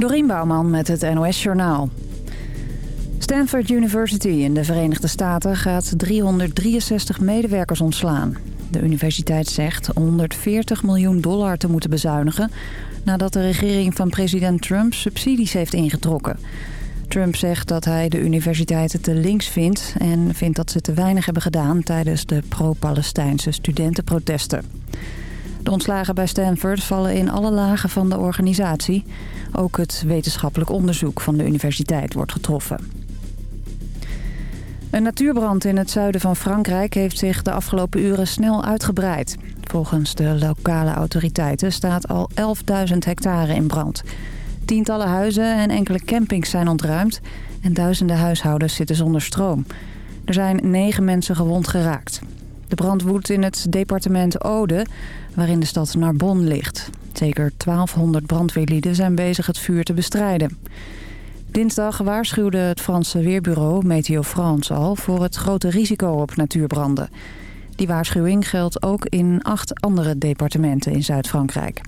Dorien Bouwman met het NOS Journaal. Stanford University in de Verenigde Staten gaat 363 medewerkers ontslaan. De universiteit zegt 140 miljoen dollar te moeten bezuinigen... nadat de regering van president Trump subsidies heeft ingetrokken. Trump zegt dat hij de universiteiten te links vindt... en vindt dat ze te weinig hebben gedaan tijdens de pro-Palestijnse studentenprotesten. De ontslagen bij Stanford vallen in alle lagen van de organisatie. Ook het wetenschappelijk onderzoek van de universiteit wordt getroffen. Een natuurbrand in het zuiden van Frankrijk heeft zich de afgelopen uren snel uitgebreid. Volgens de lokale autoriteiten staat al 11.000 hectare in brand. Tientallen huizen en enkele campings zijn ontruimd en duizenden huishoudens zitten zonder stroom. Er zijn negen mensen gewond geraakt. De brand woedt in het departement Ode, waarin de stad Narbonne ligt. Zeker 1200 brandweerlieden zijn bezig het vuur te bestrijden. Dinsdag waarschuwde het Franse weerbureau Meteo France al voor het grote risico op natuurbranden. Die waarschuwing geldt ook in acht andere departementen in Zuid-Frankrijk.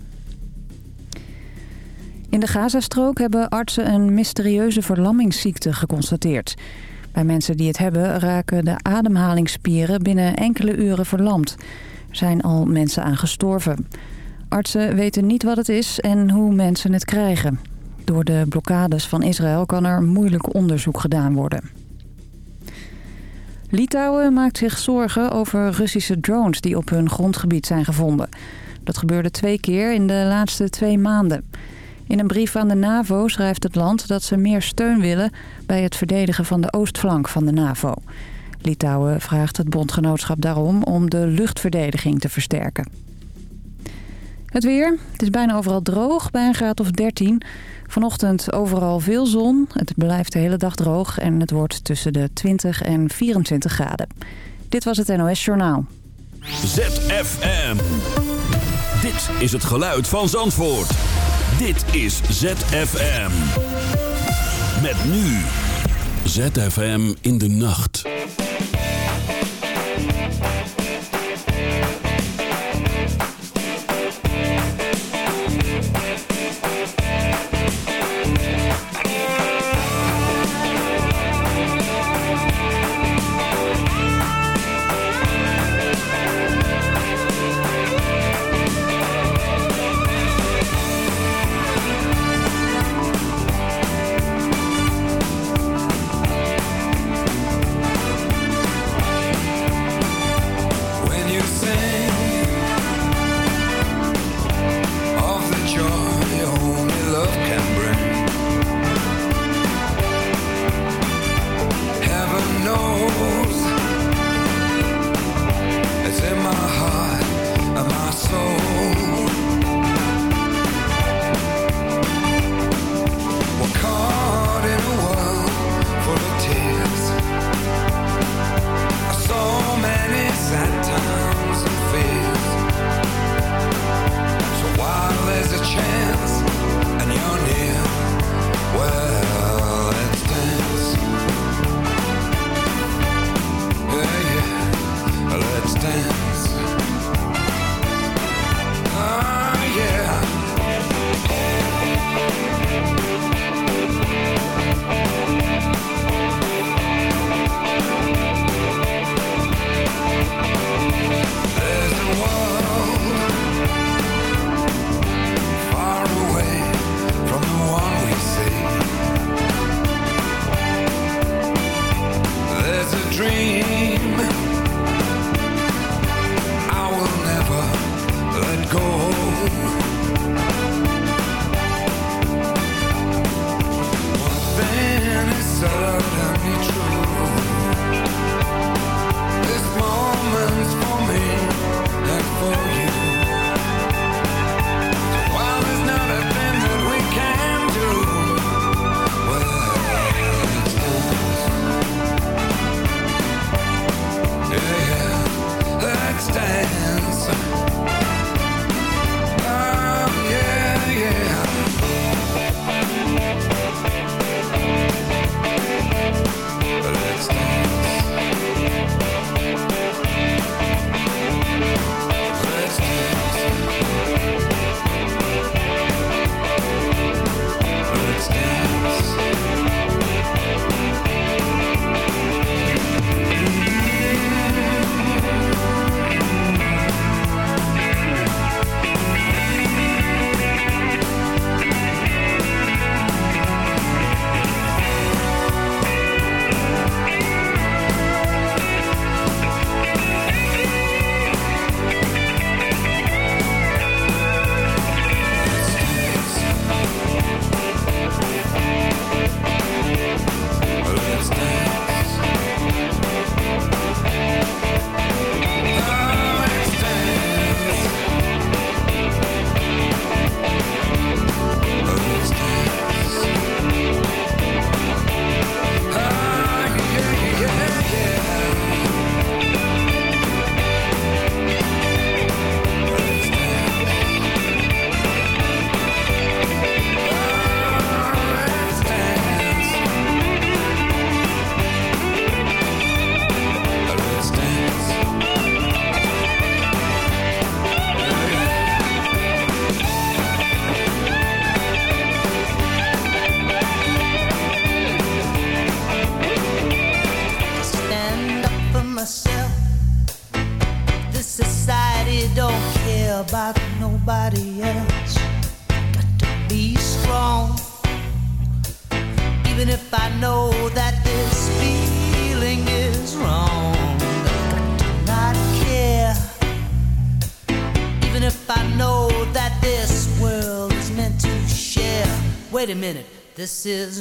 In de Gazastrook hebben artsen een mysterieuze verlammingsziekte geconstateerd. Bij mensen die het hebben raken de ademhalingsspieren binnen enkele uren verlamd. Zijn al mensen aan gestorven. Artsen weten niet wat het is en hoe mensen het krijgen. Door de blokkades van Israël kan er moeilijk onderzoek gedaan worden. Litouwen maakt zich zorgen over Russische drones die op hun grondgebied zijn gevonden. Dat gebeurde twee keer in de laatste twee maanden. In een brief aan de NAVO schrijft het land dat ze meer steun willen... bij het verdedigen van de oostflank van de NAVO. Litouwen vraagt het bondgenootschap daarom om de luchtverdediging te versterken. Het weer. Het is bijna overal droog, bij een graad of 13. Vanochtend overal veel zon. Het blijft de hele dag droog en het wordt tussen de 20 en 24 graden. Dit was het NOS Journaal. ZFM. Dit is het geluid van Zandvoort. Dit is ZFM. Met nu. ZFM in de nacht. This is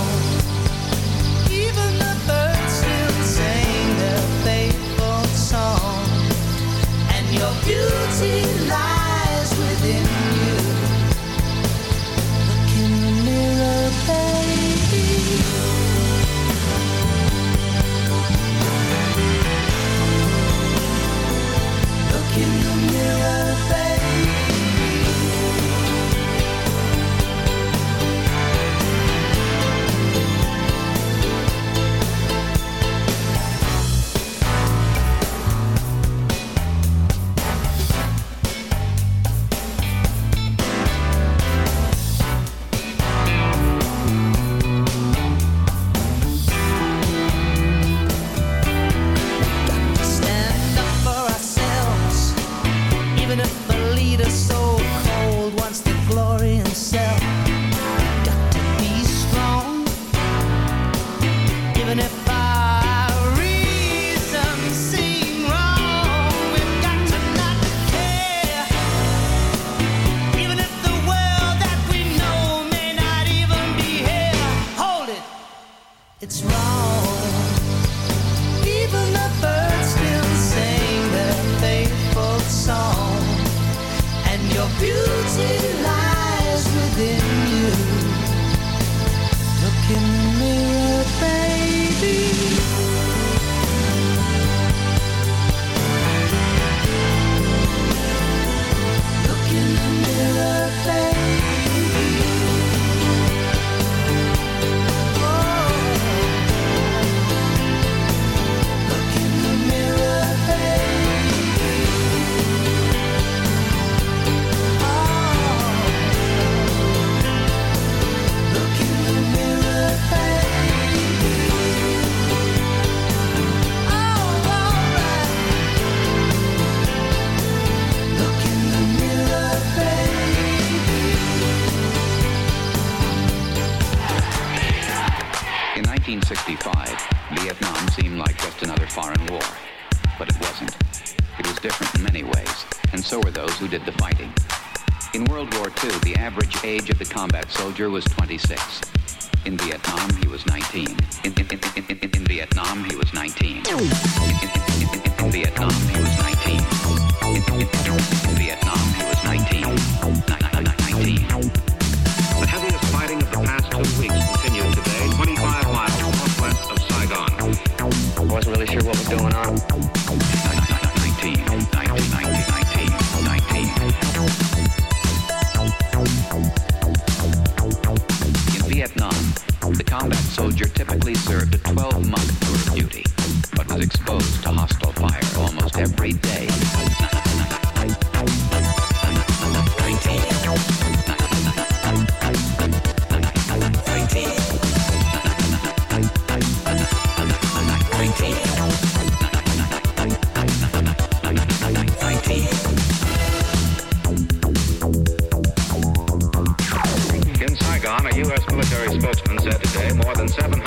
did soldier was 26. In Vietnam, he was 19. In, in, in, in Vietnam, he was 19. military spokesman said today more than 7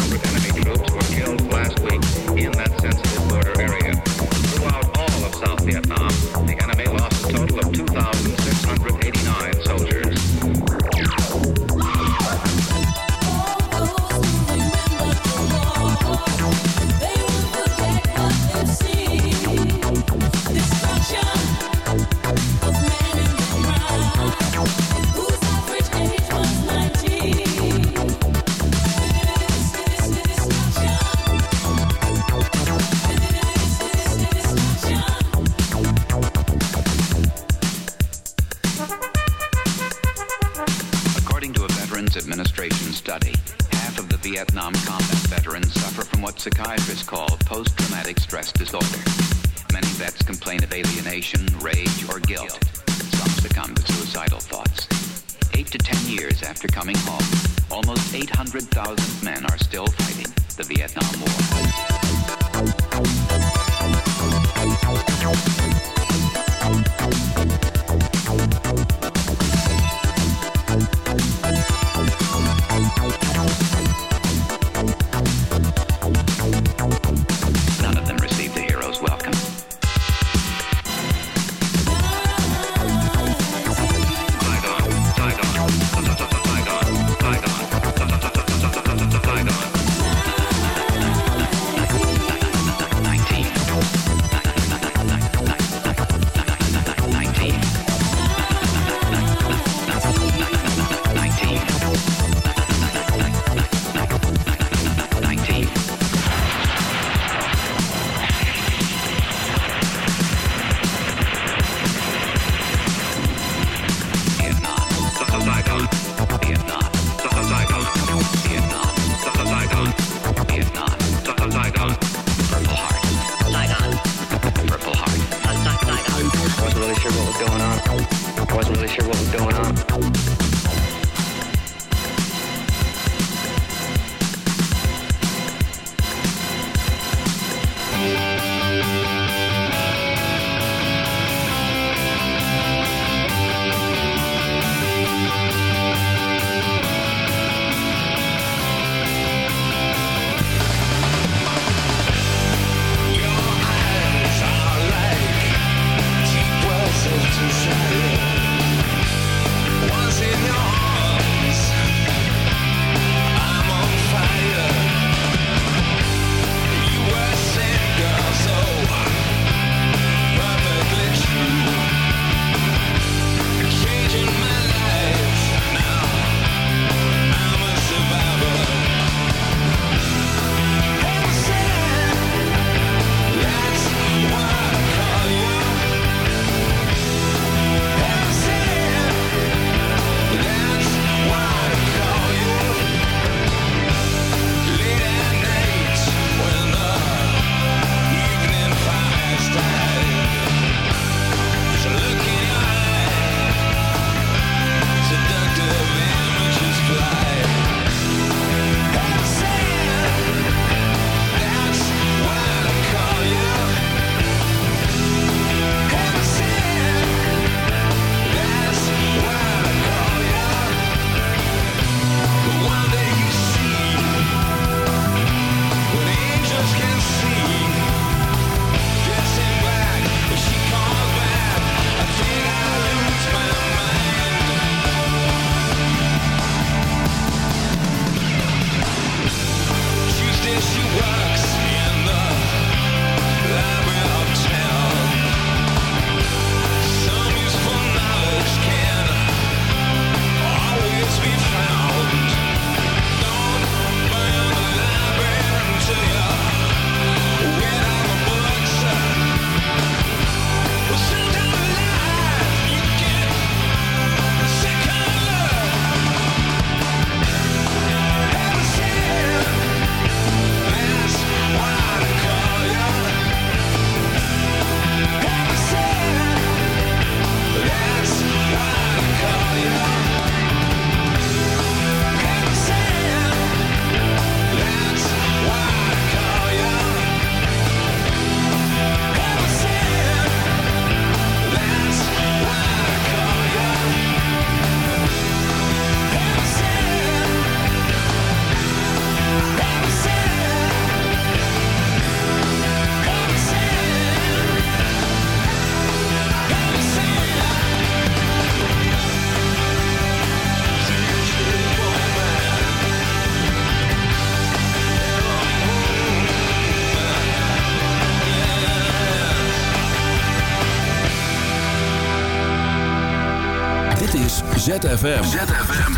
ZFM.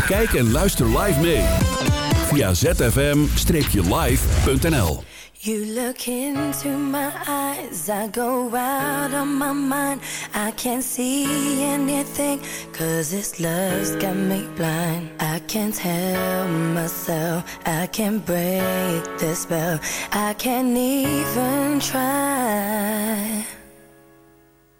Kijk en luister live mee. Via zfm-live.nl You look into my eyes, I go out of my mind. I can't see anything, cause this love's got me blind. I can't help myself, I can't break the spell, I can't even try.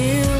You.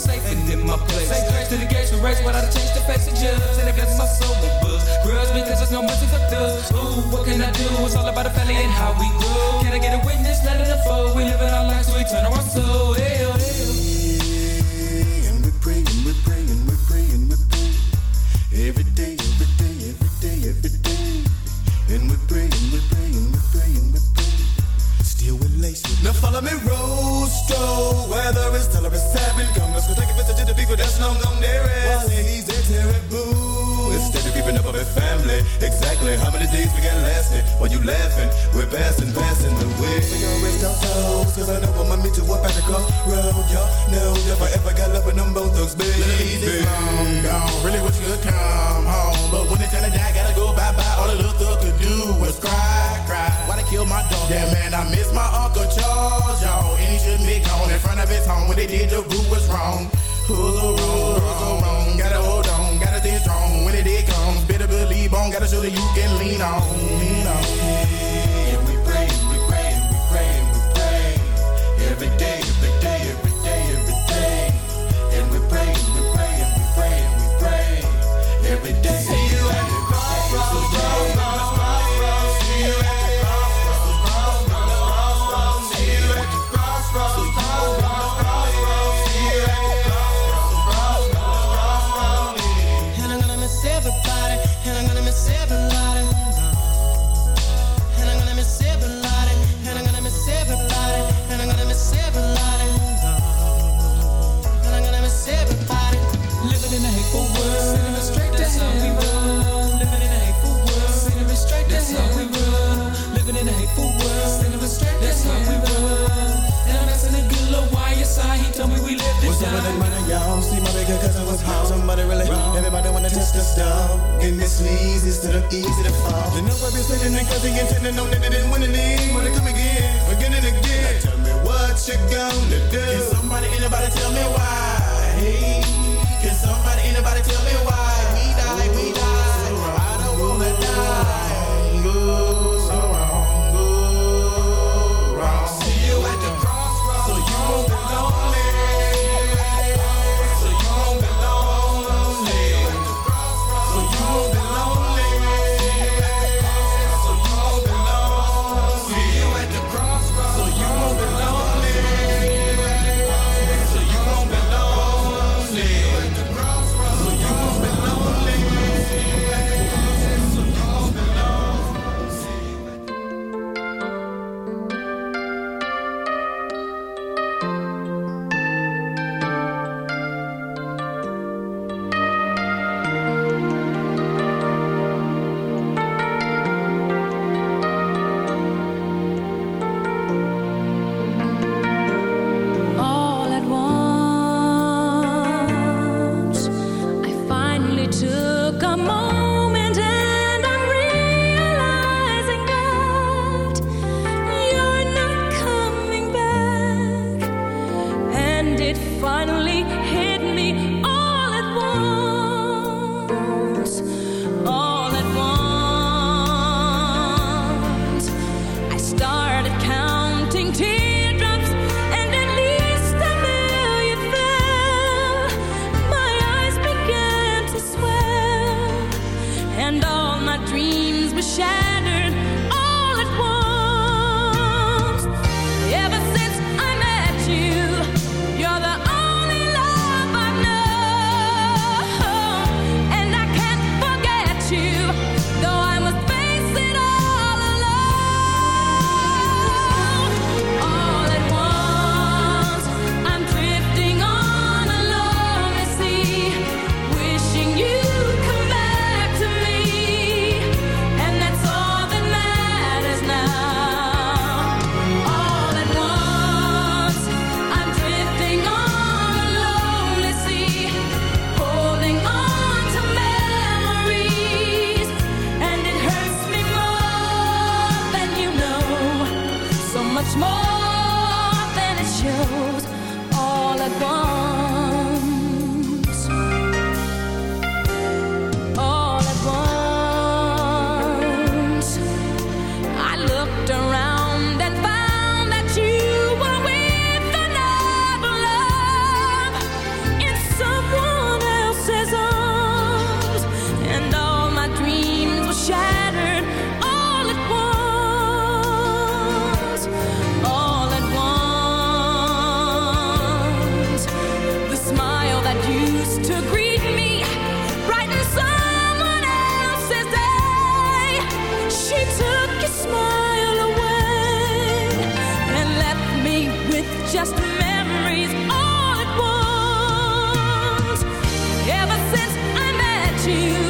safe and in my place. Say grace to the gates of race, but I'd change the face of judge. And I guess my soul will buzz. Grudge because there's no mercy for dust. Ooh, what can I do? It's all about the family and how we grow. Can I get a away? How many days we got lasting? While you laughing, we're passing, passing the way. We gon' raise our souls, cause I know I'ma meet you up at the crossroad. Y'all know if I ever got love with them both thugs, baby. Easy, long gone. Really wish you could come home. But when it's time to die, gotta go bye-bye. All the little thug could do was cry, cry. Why they kill my dog? Yeah, man, I miss my Uncle Charles, y'all. And he should be gone in front of his home. When they did, the root was wrong. Who's the rules wrong? Gotta hold on, gotta stay strong. When it did come, leave on. Got a shoulder you can lean on. Lean on. And we pray, we pray, we pray, we pray every day. nigga cause I was wrong. Somebody really wrong. Everybody wanna test the stuff. And this leads instead of easy to fall. The number is sitting in cause they intended no that they didn't win the league. Wanna come again, again and again. Now tell me what you gonna do. Can somebody, anybody tell me why? Hey, can somebody, anybody tell me why? until to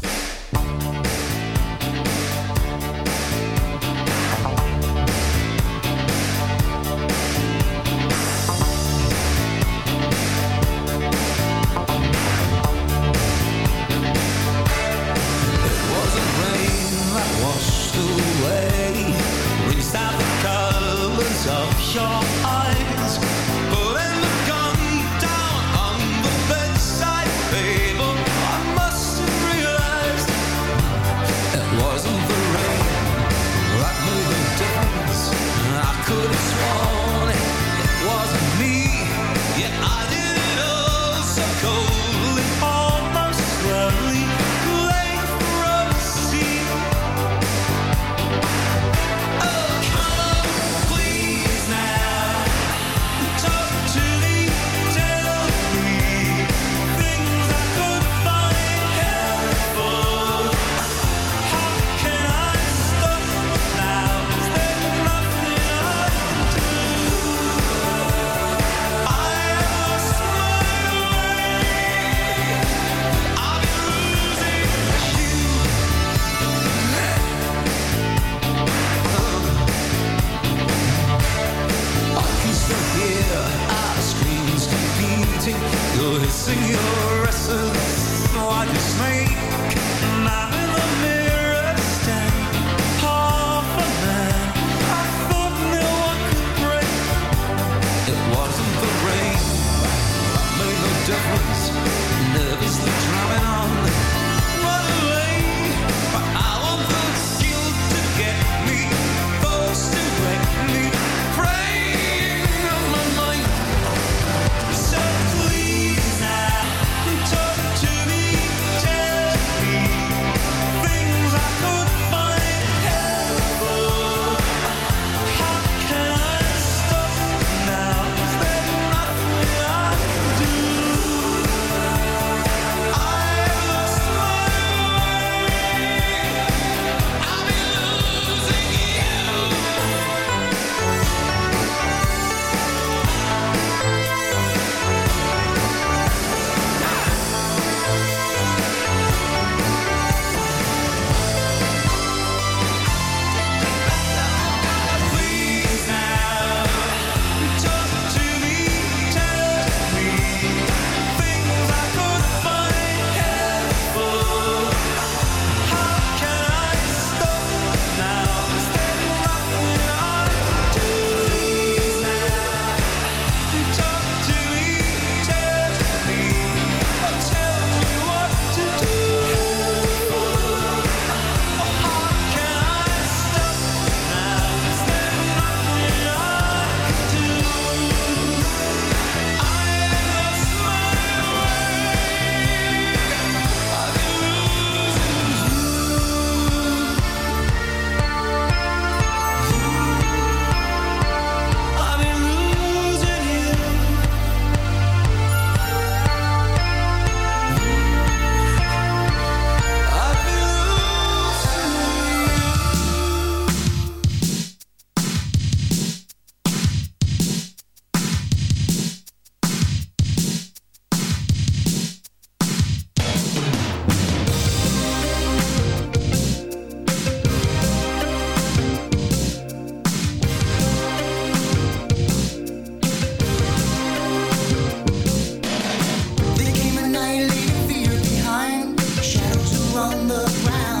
around.